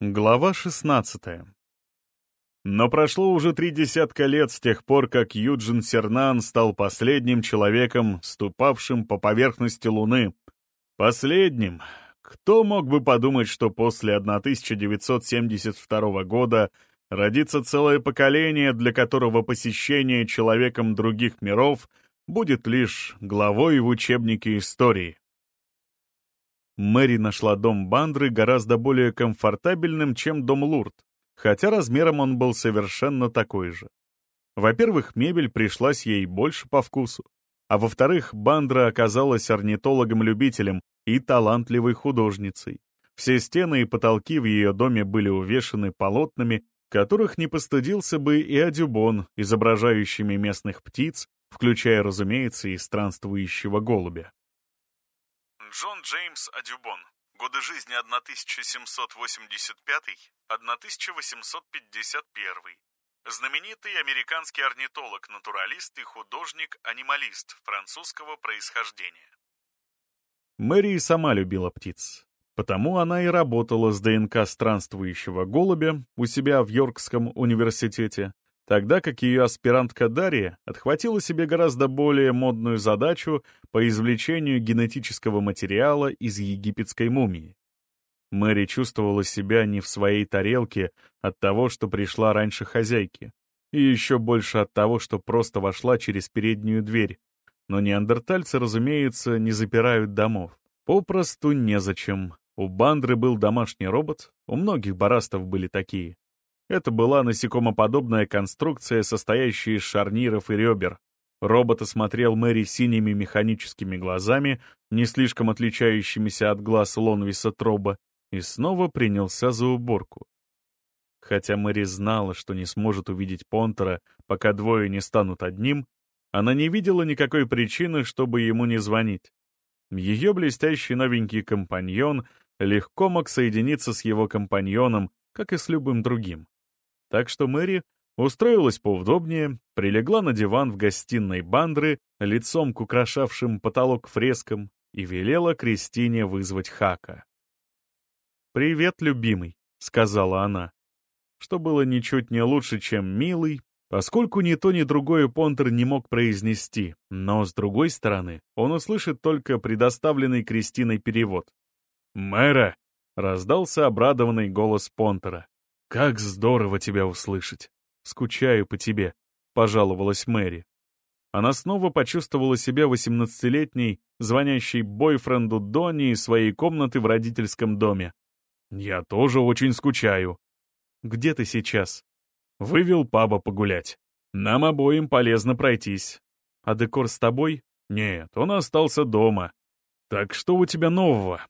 Глава 16 Но прошло уже три десятка лет с тех пор, как Юджин Сернан стал последним человеком, ступавшим по поверхности Луны. Последним. Кто мог бы подумать, что после 1972 года родится целое поколение, для которого посещение человеком других миров будет лишь главой в учебнике истории. Мэри нашла дом Бандры гораздо более комфортабельным, чем дом Лурд, хотя размером он был совершенно такой же. Во-первых, мебель пришлась ей больше по вкусу, а во-вторых, Бандра оказалась орнитологом-любителем и талантливой художницей. Все стены и потолки в ее доме были увешаны полотнами, которых не постыдился бы и Адюбон, изображающими местных птиц, включая, разумеется, и странствующего голубя. Джон Джеймс Адюбон. Годы жизни 1785-1851. Знаменитый американский орнитолог, натуралист и художник-анималист французского происхождения. Мэри сама любила птиц. Потому она и работала с ДНК странствующего голубя у себя в Йоркском университете, тогда как ее аспирантка Дарья отхватила себе гораздо более модную задачу по извлечению генетического материала из египетской мумии. Мэри чувствовала себя не в своей тарелке от того, что пришла раньше хозяйки, и еще больше от того, что просто вошла через переднюю дверь. Но неандертальцы, разумеется, не запирают домов. Попросту незачем. У Бандры был домашний робот, у многих барастов были такие. Это была насекомоподобная конструкция, состоящая из шарниров и ребер. Робот осмотрел Мэри синими механическими глазами, не слишком отличающимися от глаз Лонвиса Троба, и снова принялся за уборку. Хотя Мэри знала, что не сможет увидеть Понтера, пока двое не станут одним, она не видела никакой причины, чтобы ему не звонить. Ее блестящий новенький компаньон легко мог соединиться с его компаньоном, как и с любым другим. Так что Мэри устроилась поудобнее, прилегла на диван в гостиной бандры, лицом к украшавшим потолок фрескам, и велела Кристине вызвать Хака. «Привет, любимый», — сказала она, что было ничуть не лучше, чем «милый», поскольку ни то, ни другое Понтер не мог произнести, но, с другой стороны, он услышит только предоставленный Кристиной перевод. «Мэра!» — раздался обрадованный голос Понтера. «Как здорово тебя услышать! Скучаю по тебе», — пожаловалась Мэри. Она снова почувствовала себя восемнадцатилетней, звонящей бойфренду Донни из своей комнаты в родительском доме. «Я тоже очень скучаю». «Где ты сейчас?» «Вывел паба погулять. Нам обоим полезно пройтись». «А декор с тобой?» «Нет, он остался дома». «Так что у тебя нового?»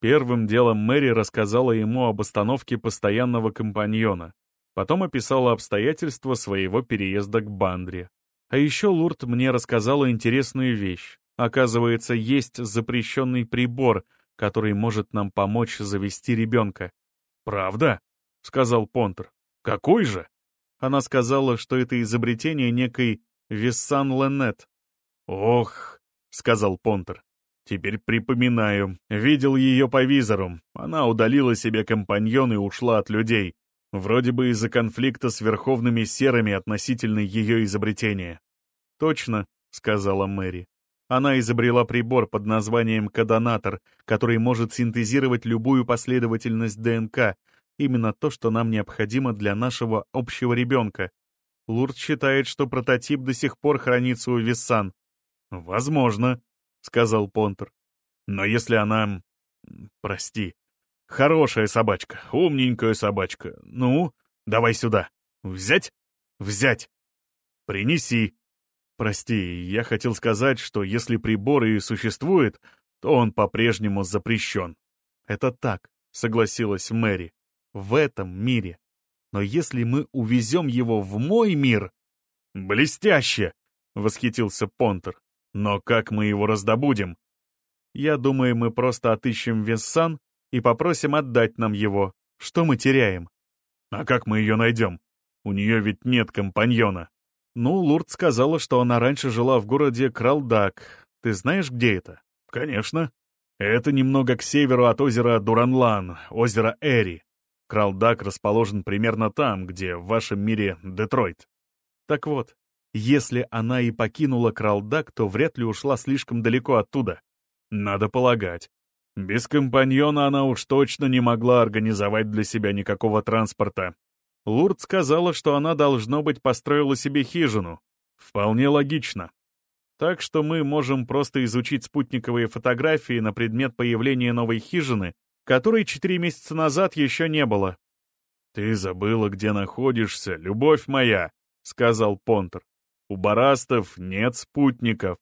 Первым делом Мэри рассказала ему об остановке постоянного компаньона. Потом описала обстоятельства своего переезда к Бандре. А еще Лурд мне рассказала интересную вещь. Оказывается, есть запрещенный прибор, который может нам помочь завести ребенка. «Правда?» — сказал Понтер. «Какой же?» Она сказала, что это изобретение некой Виссан Ленет. «Ох», — сказал Понтер, Теперь припоминаю. Видел ее по визору. Она удалила себе компаньон и ушла от людей. Вроде бы из-за конфликта с верховными серыми относительно ее изобретения. «Точно», — сказала Мэри. Она изобрела прибор под названием кодонатор, который может синтезировать любую последовательность ДНК, именно то, что нам необходимо для нашего общего ребенка. Лурд считает, что прототип до сих пор хранится у Виссан. «Возможно», сказал Понтер. «Но если она... прости. Хорошая собачка, умненькая собачка. Ну, давай сюда. Взять? Взять. Принеси. Прости, я хотел сказать, что если прибор и существует, то он по-прежнему запрещен. Это так, согласилась Мэри. В этом мире. Но если мы увезем его в мой мир... Блестяще! Восхитился Понтер. Но как мы его раздобудем? Я думаю, мы просто отыщем Вессан и попросим отдать нам его. Что мы теряем? А как мы ее найдем? У нее ведь нет компаньона. Ну, Лурд сказала, что она раньше жила в городе Кралдак. Ты знаешь, где это? Конечно. Это немного к северу от озера Дуранлан, озера Эри. Кралдак расположен примерно там, где в вашем мире Детройт. Так вот, если она и покинула Кралдак, то вряд ли ушла слишком далеко оттуда. Надо полагать. Без компаньона она уж точно не могла организовать для себя никакого транспорта. Лурд сказала, что она, должно быть, построила себе хижину. Вполне логично. Так что мы можем просто изучить спутниковые фотографии на предмет появления новой хижины, которой четыре месяца назад еще не было. «Ты забыла, где находишься, любовь моя», — сказал Понтер. «У барастов нет спутников».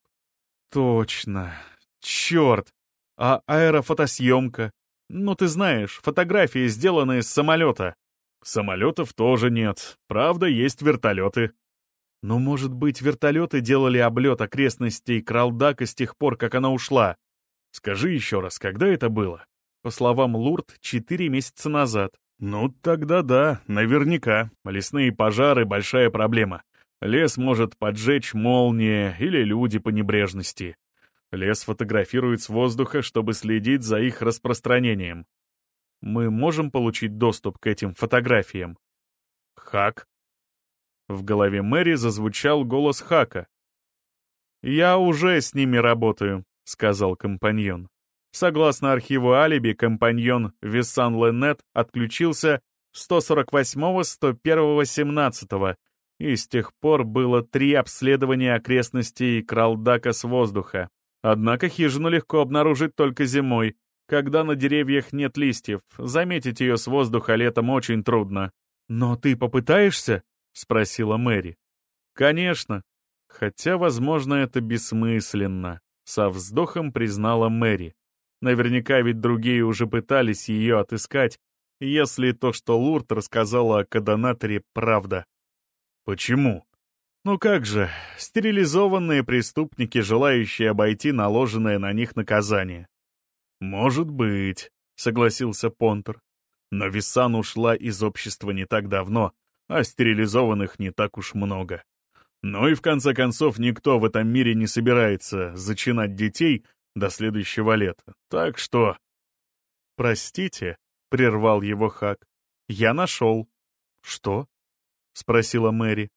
«Точно. Черт. А аэрофотосъемка? Ну, ты знаешь, фотографии сделаны из самолета. Самолетов тоже нет. Правда, есть вертолеты. Но, может быть, вертолеты делали облет окрестностей Кралдака с тех пор, как она ушла. Скажи еще раз, когда это было? По словам Лурд, четыре месяца назад. Ну, тогда да, наверняка. Лесные пожары — большая проблема. Лес может поджечь молния или люди по небрежности. Лес фотографирует с воздуха, чтобы следить за их распространением. Мы можем получить доступ к этим фотографиям? Хак. В голове Мэри зазвучал голос Хака. «Я уже с ними работаю», — сказал компаньон. Согласно архиву алиби, компаньон Виссан Ленет отключился 148-го, 101-го, 17-го, и с тех пор было три обследования окрестностей Кралдака с воздуха. Однако хижину легко обнаружить только зимой, когда на деревьях нет листьев. Заметить ее с воздуха летом очень трудно. «Но ты попытаешься?» — спросила Мэри. «Конечно. Хотя, возможно, это бессмысленно», — со вздохом признала Мэри. Наверняка ведь другие уже пытались ее отыскать, если то, что Лурд рассказала о Кадонаторе, правда. «Почему?» Ну как же, стерилизованные преступники, желающие обойти наложенное на них наказание. Может быть, согласился Понтер. Но Висан ушла из общества не так давно, а стерилизованных не так уж много. Ну и в конце концов никто в этом мире не собирается зачинать детей до следующего лета. Так что... «Простите», — прервал его Хак, — «я нашел». «Что?» — спросила Мэри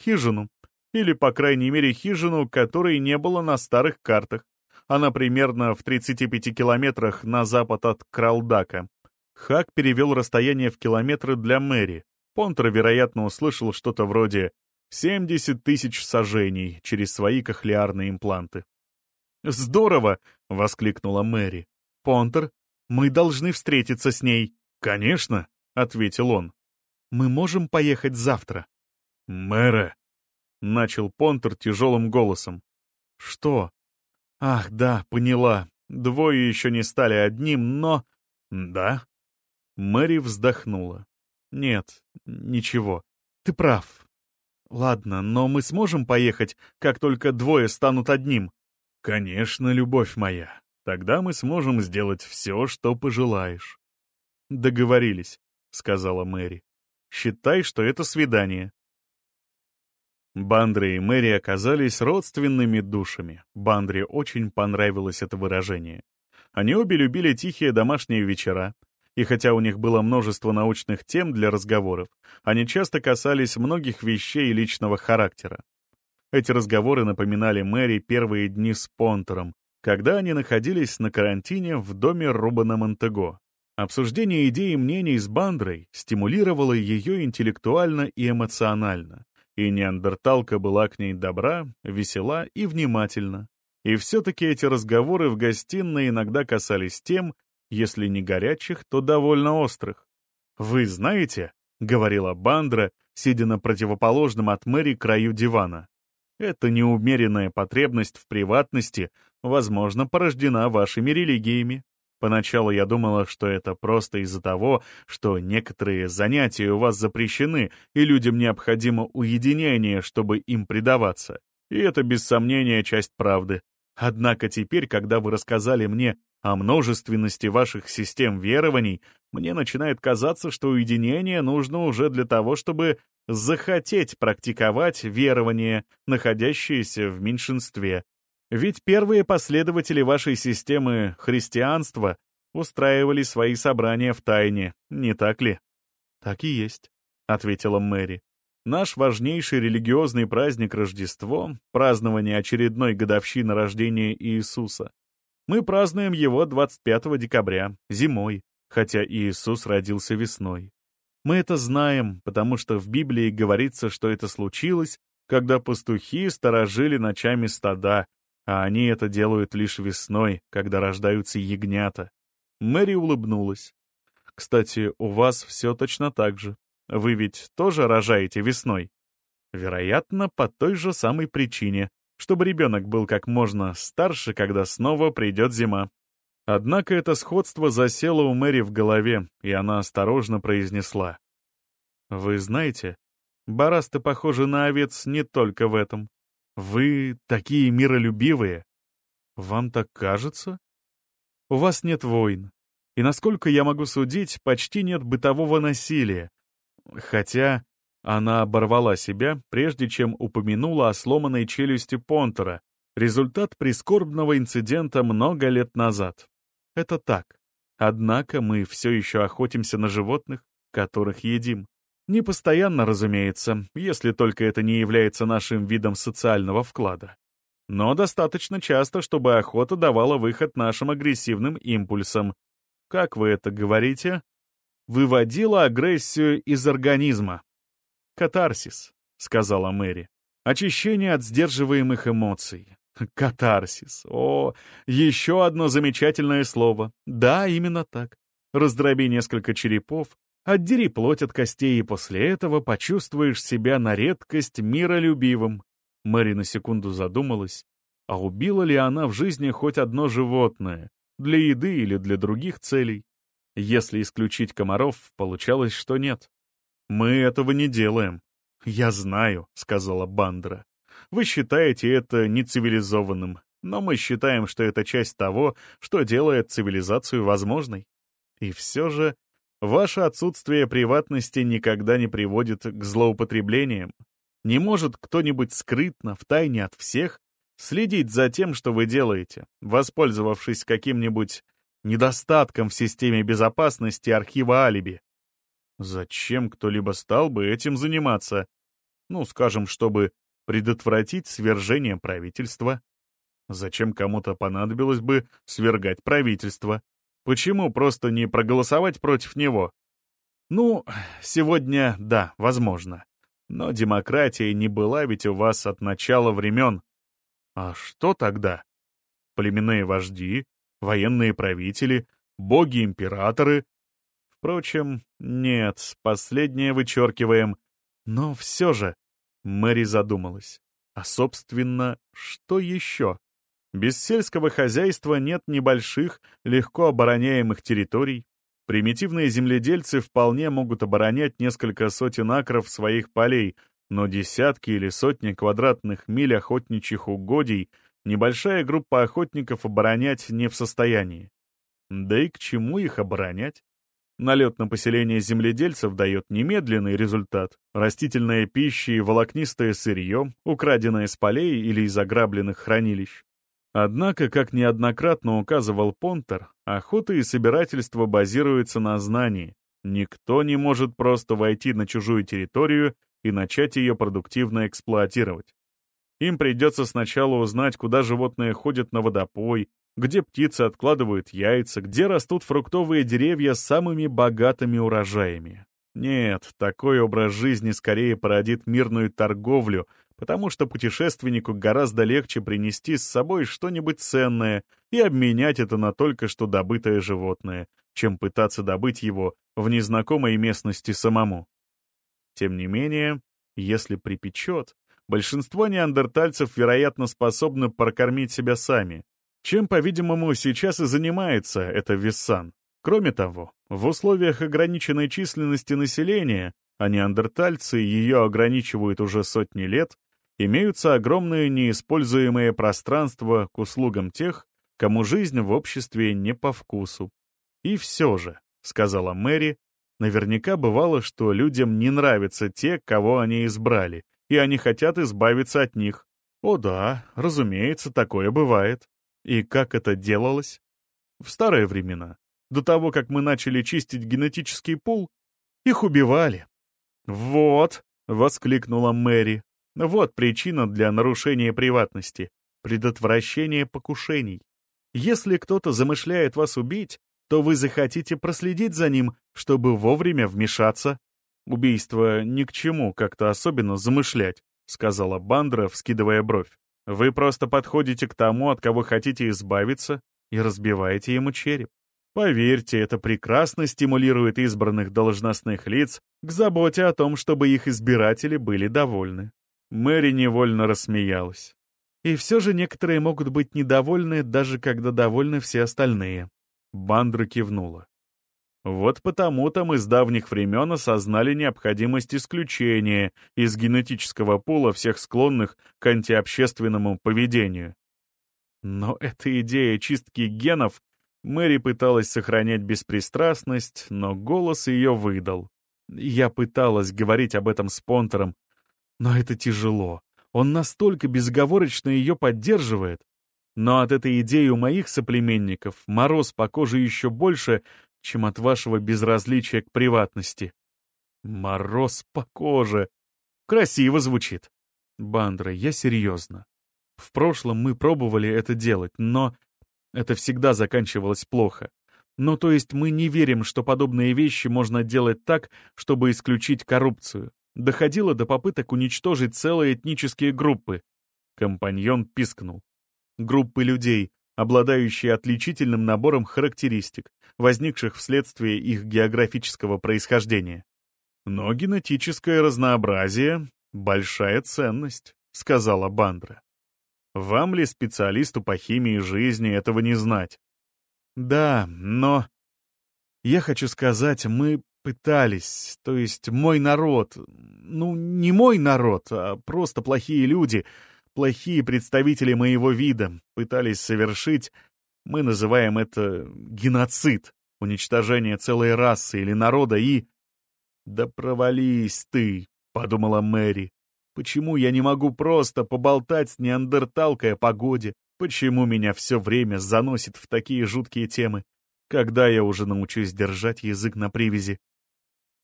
хижину. Или, по крайней мере, хижину, которой не было на старых картах. Она примерно в 35 километрах на запад от Кралдака. Хак перевел расстояние в километры для Мэри. Понтер, вероятно, услышал что-то вроде 70 тысяч сажений через свои кохлеарные импланты. «Здорово!» — воскликнула Мэри. «Понтер, мы должны встретиться с ней». «Конечно!» — ответил он. «Мы можем поехать завтра». «Мэра!» — начал Понтер тяжелым голосом. «Что?» «Ах, да, поняла. Двое еще не стали одним, но...» «Да?» Мэри вздохнула. «Нет, ничего. Ты прав. Ладно, но мы сможем поехать, как только двое станут одним?» «Конечно, любовь моя. Тогда мы сможем сделать все, что пожелаешь». «Договорились», — сказала Мэри. «Считай, что это свидание». Бандре и Мэри оказались родственными душами. Бандре очень понравилось это выражение. Они обе любили тихие домашние вечера, и хотя у них было множество научных тем для разговоров, они часто касались многих вещей личного характера. Эти разговоры напоминали Мэри первые дни с Понтером, когда они находились на карантине в доме Рубана Монтего. Обсуждение идей и мнений с Бандрой стимулировало ее интеллектуально и эмоционально и неандерталка была к ней добра, весела и внимательна. И все-таки эти разговоры в гостиной иногда касались тем, если не горячих, то довольно острых. «Вы знаете», — говорила Бандра, сидя на противоположном от Мэри краю дивана, «эта неумеренная потребность в приватности, возможно, порождена вашими религиями. Поначалу я думала, что это просто из-за того, что некоторые занятия у вас запрещены, и людям необходимо уединение, чтобы им предаваться. И это, без сомнения, часть правды. Однако теперь, когда вы рассказали мне о множественности ваших систем верований, мне начинает казаться, что уединение нужно уже для того, чтобы захотеть практиковать верования, находящиеся в меньшинстве, ведь первые последователи вашей системы христианства устраивали свои собрания в тайне, не так ли? «Так и есть», — ответила Мэри. «Наш важнейший религиозный праздник Рождество — празднование очередной годовщины рождения Иисуса. Мы празднуем его 25 декабря, зимой, хотя Иисус родился весной. Мы это знаем, потому что в Библии говорится, что это случилось, когда пастухи сторожили ночами стада, а они это делают лишь весной, когда рождаются ягнята. Мэри улыбнулась. «Кстати, у вас все точно так же. Вы ведь тоже рожаете весной?» Вероятно, по той же самой причине, чтобы ребенок был как можно старше, когда снова придет зима. Однако это сходство засело у Мэри в голове, и она осторожно произнесла. «Вы знаете, барасты похожи на овец не только в этом. Вы такие миролюбивые. Вам так кажется? У вас нет войн. И насколько я могу судить, почти нет бытового насилия. Хотя она оборвала себя, прежде чем упомянула о сломанной челюсти Понтера, результат прискорбного инцидента много лет назад. Это так. Однако мы все еще охотимся на животных, которых едим. Не постоянно, разумеется, если только это не является нашим видом социального вклада но достаточно часто, чтобы охота давала выход нашим агрессивным импульсам. Как вы это говорите? Выводила агрессию из организма. «Катарсис», — сказала Мэри. «Очищение от сдерживаемых эмоций». Катарсис. О, еще одно замечательное слово. Да, именно так. Раздроби несколько черепов, отдери плоть от костей, и после этого почувствуешь себя на редкость миролюбивым. Мэри на секунду задумалась, а убила ли она в жизни хоть одно животное, для еды или для других целей? Если исключить комаров, получалось, что нет. «Мы этого не делаем». «Я знаю», — сказала Бандра. «Вы считаете это нецивилизованным, но мы считаем, что это часть того, что делает цивилизацию возможной. И все же ваше отсутствие приватности никогда не приводит к злоупотреблениям, не может кто-нибудь скрытно, втайне от всех, следить за тем, что вы делаете, воспользовавшись каким-нибудь недостатком в системе безопасности архива алиби. Зачем кто-либо стал бы этим заниматься? Ну, скажем, чтобы предотвратить свержение правительства. Зачем кому-то понадобилось бы свергать правительство? Почему просто не проголосовать против него? Ну, сегодня, да, возможно. Но демократия не была ведь у вас от начала времен. А что тогда? Племенные вожди, военные правители, боги-императоры? Впрочем, нет, последнее вычеркиваем. Но все же, Мэри задумалась. А, собственно, что еще? Без сельского хозяйства нет небольших, легко обороняемых территорий, Примитивные земледельцы вполне могут оборонять несколько сотен акров своих полей, но десятки или сотни квадратных миль охотничьих угодий небольшая группа охотников оборонять не в состоянии. Да и к чему их оборонять? Налет на поселение земледельцев дает немедленный результат. Растительная пища и волокнистое сырье, украденное с полей или из ограбленных хранилищ. Однако, как неоднократно указывал Понтер, охота и собирательство базируются на знании. Никто не может просто войти на чужую территорию и начать ее продуктивно эксплуатировать. Им придется сначала узнать, куда животные ходят на водопой, где птицы откладывают яйца, где растут фруктовые деревья с самыми богатыми урожаями. Нет, такой образ жизни скорее породит мирную торговлю, потому что путешественнику гораздо легче принести с собой что-нибудь ценное и обменять это на только что добытое животное, чем пытаться добыть его в незнакомой местности самому. Тем не менее, если припечет, большинство неандертальцев, вероятно, способны прокормить себя сами, чем, по-видимому, сейчас и занимается это Виссан. Кроме того, в условиях ограниченной численности населения, а неандертальцы ее ограничивают уже сотни лет, имеются огромные неиспользуемые пространства к услугам тех, кому жизнь в обществе не по вкусу. И все же, — сказала Мэри, — наверняка бывало, что людям не нравятся те, кого они избрали, и они хотят избавиться от них. О да, разумеется, такое бывает. И как это делалось? В старые времена, до того, как мы начали чистить генетический пул, Их убивали. «Вот!» — воскликнула Мэри. «Вот причина для нарушения приватности. Предотвращение покушений. Если кто-то замышляет вас убить, то вы захотите проследить за ним, чтобы вовремя вмешаться. Убийство ни к чему как-то особенно замышлять, сказала Бандра, вскидывая бровь. Вы просто подходите к тому, от кого хотите избавиться, и разбиваете ему череп. Поверьте, это прекрасно стимулирует избранных должностных лиц к заботе о том, чтобы их избиратели были довольны. Мэри невольно рассмеялась. И все же некоторые могут быть недовольны, даже когда довольны все остальные. Бандра кивнула. Вот потому-то мы с давних времен осознали необходимость исключения из генетического пула всех склонных к антиобщественному поведению. Но эта идея чистки генов Мэри пыталась сохранять беспристрастность, но голос ее выдал. Я пыталась говорить об этом с Понтером, но это тяжело. Он настолько безоговорочно ее поддерживает. Но от этой идеи у моих соплеменников мороз по коже еще больше, чем от вашего безразличия к приватности. Мороз по коже. Красиво звучит. Бандра, я серьезно. В прошлом мы пробовали это делать, но это всегда заканчивалось плохо. Ну, то есть мы не верим, что подобные вещи можно делать так, чтобы исключить коррупцию. Доходило до попыток уничтожить целые этнические группы. Компаньон пискнул. Группы людей, обладающие отличительным набором характеристик, возникших вследствие их географического происхождения. Но генетическое разнообразие — большая ценность, сказала Бандра. Вам ли, специалисту по химии жизни, этого не знать? Да, но... Я хочу сказать, мы пытались, то есть мой народ, ну, не мой народ, а просто плохие люди, плохие представители моего вида, пытались совершить, мы называем это геноцид, уничтожение целой расы или народа и... «Да провались ты», — подумала Мэри. «Почему я не могу просто поболтать с неандерталкой о погоде? Почему меня все время заносит в такие жуткие темы? Когда я уже научусь держать язык на привязи?»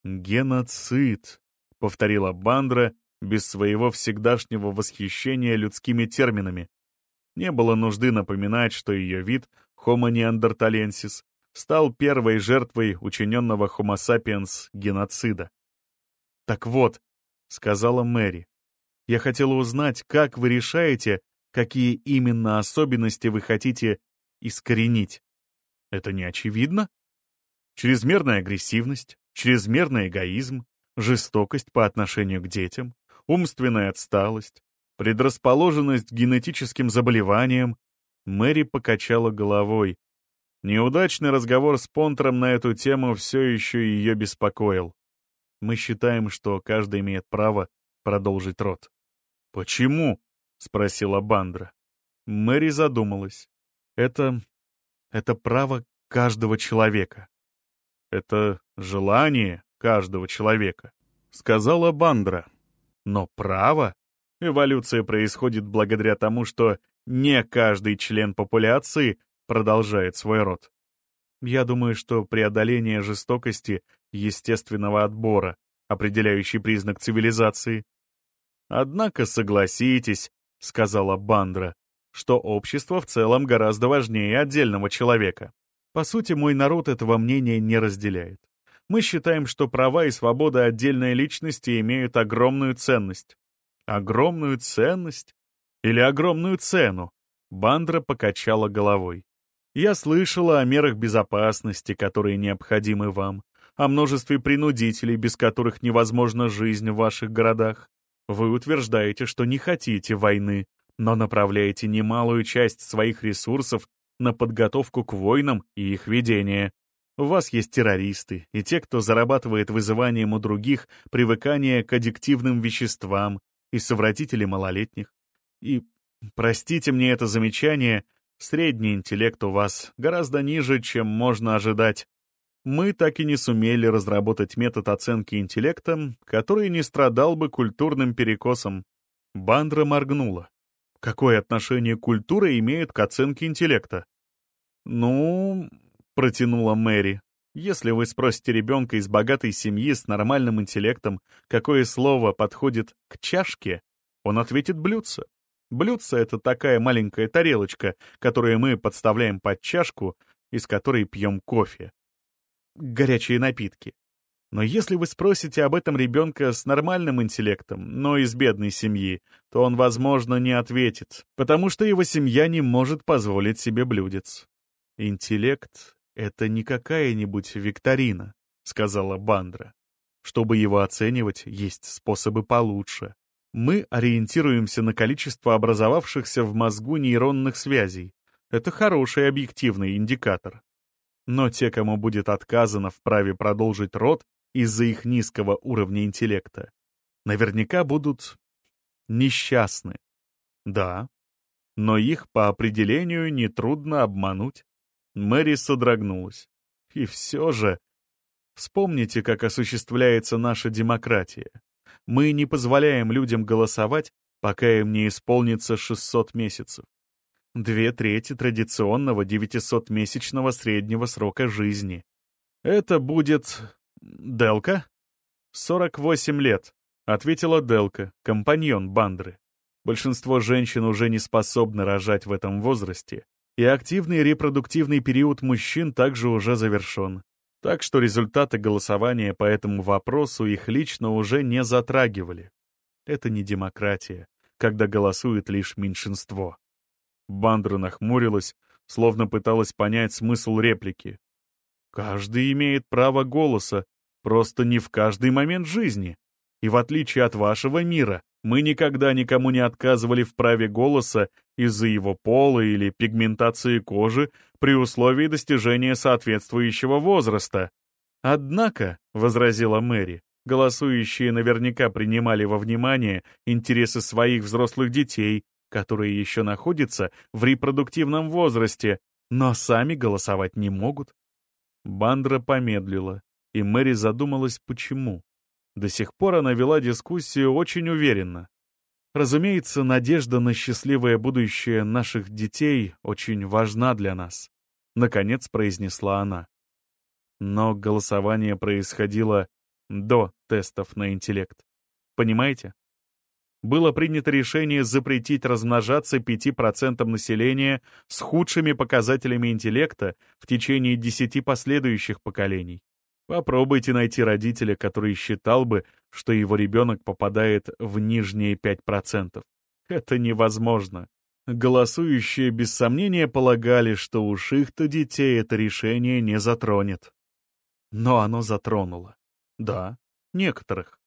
«Геноцид», — повторила Бандра без своего всегдашнего восхищения людскими терминами. Не было нужды напоминать, что ее вид, Homo neanderthalensis, стал первой жертвой учиненного Homo sapiens геноцида. «Так вот», — сказала Мэри, — «я хотела узнать, как вы решаете, какие именно особенности вы хотите искоренить. Это не очевидно? Чрезмерная агрессивность, чрезмерный эгоизм, жестокость по отношению к детям, умственная отсталость, предрасположенность к генетическим заболеваниям. Мэри покачала головой. Неудачный разговор с Понтером на эту тему все еще ее беспокоил. Мы считаем, что каждый имеет право продолжить род. «Почему?» — спросила Бандра. Мэри задумалась. «Это... это право каждого человека. Это желание каждого человека, сказала Бандра. Но право? Эволюция происходит благодаря тому, что не каждый член популяции продолжает свой род. Я думаю, что преодоление жестокости естественного отбора, определяющий признак цивилизации. Однако согласитесь, сказала Бандра, что общество в целом гораздо важнее отдельного человека. По сути, мой народ этого мнения не разделяет. Мы считаем, что права и свобода отдельной личности имеют огромную ценность. Огромную ценность? Или огромную цену? Бандра покачала головой. Я слышала о мерах безопасности, которые необходимы вам, о множестве принудителей, без которых невозможна жизнь в ваших городах. Вы утверждаете, что не хотите войны, но направляете немалую часть своих ресурсов на подготовку к войнам и их ведение. У вас есть террористы и те, кто зарабатывает вызыванием у других привыкание к аддиктивным веществам, и совратители малолетних. И, простите мне это замечание, средний интеллект у вас гораздо ниже, чем можно ожидать. Мы так и не сумели разработать метод оценки интеллекта, который не страдал бы культурным перекосом. Бандра моргнула. Какое отношение культура имеет к оценке интеллекта? Ну, протянула Мэри. Если вы спросите ребенка из богатой семьи с нормальным интеллектом, какое слово подходит к чашке, он ответит «блюдце». Блюдце — это такая маленькая тарелочка, которую мы подставляем под чашку, из которой пьем кофе. Горячие напитки. Но если вы спросите об этом ребенка с нормальным интеллектом, но из бедной семьи, то он, возможно, не ответит, потому что его семья не может позволить себе блюдец. «Интеллект — это не какая-нибудь викторина», — сказала Бандра. «Чтобы его оценивать, есть способы получше. Мы ориентируемся на количество образовавшихся в мозгу нейронных связей. Это хороший объективный индикатор. Но те, кому будет отказано в праве продолжить род из-за их низкого уровня интеллекта, наверняка будут несчастны. Да, но их по определению нетрудно обмануть. Мэри содрогнулась. И все же... Вспомните, как осуществляется наша демократия. Мы не позволяем людям голосовать, пока им не исполнится 600 месяцев. Две трети традиционного 900-месячного среднего срока жизни. Это будет... Делка? 48 лет, ответила Делка, компаньон Бандры. Большинство женщин уже не способны рожать в этом возрасте, и активный репродуктивный период мужчин также уже завершен. Так что результаты голосования по этому вопросу их лично уже не затрагивали. Это не демократия, когда голосует лишь меньшинство. Бандра нахмурилась, словно пыталась понять смысл реплики. «Каждый имеет право голоса, просто не в каждый момент жизни. И в отличие от вашего мира, мы никогда никому не отказывали в праве голоса из-за его пола или пигментации кожи при условии достижения соответствующего возраста. Однако, — возразила Мэри, — голосующие наверняка принимали во внимание интересы своих взрослых детей, которые еще находятся в репродуктивном возрасте, но сами голосовать не могут. Бандра помедлила, и Мэри задумалась, почему. До сих пор она вела дискуссию очень уверенно. Разумеется, надежда на счастливое будущее наших детей очень важна для нас, наконец произнесла она. Но голосование происходило до тестов на интеллект. Понимаете? Было принято решение запретить размножаться 5% населения с худшими показателями интеллекта в течение 10 последующих поколений. Попробуйте найти родителя, который считал бы, что его ребенок попадает в нижние 5%. Это невозможно. Голосующие без сомнения полагали, что уж их-то детей это решение не затронет. Но оно затронуло. Да, некоторых.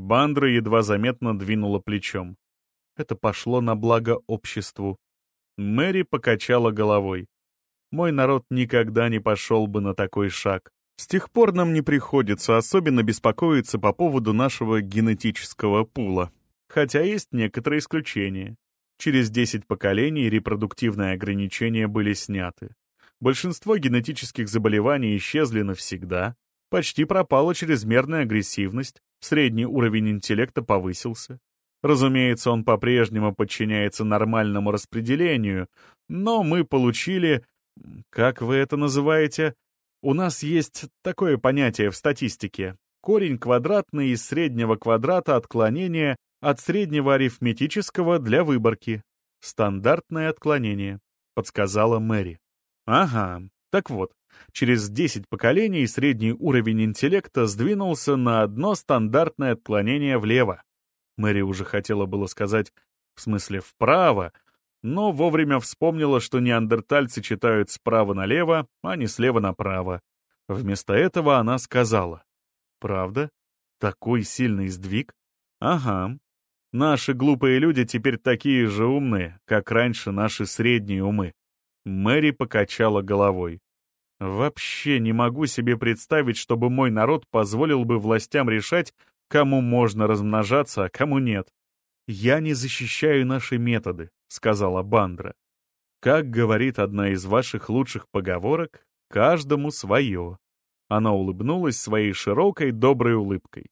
Бандра едва заметно двинула плечом. Это пошло на благо обществу. Мэри покачала головой. Мой народ никогда не пошел бы на такой шаг. С тех пор нам не приходится особенно беспокоиться по поводу нашего генетического пула. Хотя есть некоторые исключения. Через 10 поколений репродуктивные ограничения были сняты. Большинство генетических заболеваний исчезли навсегда. Почти пропала чрезмерная агрессивность, Средний уровень интеллекта повысился. Разумеется, он по-прежнему подчиняется нормальному распределению, но мы получили... Как вы это называете? У нас есть такое понятие в статистике. Корень квадратный из среднего квадрата отклонения от среднего арифметического для выборки. Стандартное отклонение, подсказала Мэри. Ага, так вот, Через 10 поколений средний уровень интеллекта сдвинулся на одно стандартное отклонение влево. Мэри уже хотела было сказать «в смысле вправо», но вовремя вспомнила, что неандертальцы читают справа налево, а не слева направо. Вместо этого она сказала «Правда? Такой сильный сдвиг? Ага. Наши глупые люди теперь такие же умные, как раньше наши средние умы». Мэри покачала головой. Вообще не могу себе представить, чтобы мой народ позволил бы властям решать, кому можно размножаться, а кому нет. «Я не защищаю наши методы», — сказала Бандра. «Как говорит одна из ваших лучших поговорок, каждому свое». Она улыбнулась своей широкой, доброй улыбкой.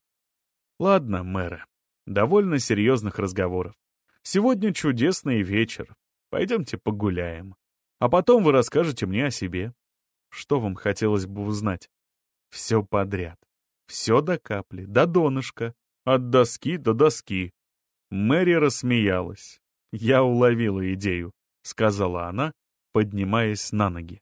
«Ладно, мэра, довольно серьезных разговоров. Сегодня чудесный вечер. Пойдемте погуляем. А потом вы расскажете мне о себе. Что вам хотелось бы узнать? Все подряд. Все до капли, до донышка, от доски до доски. Мэри рассмеялась. «Я уловила идею», — сказала она, поднимаясь на ноги.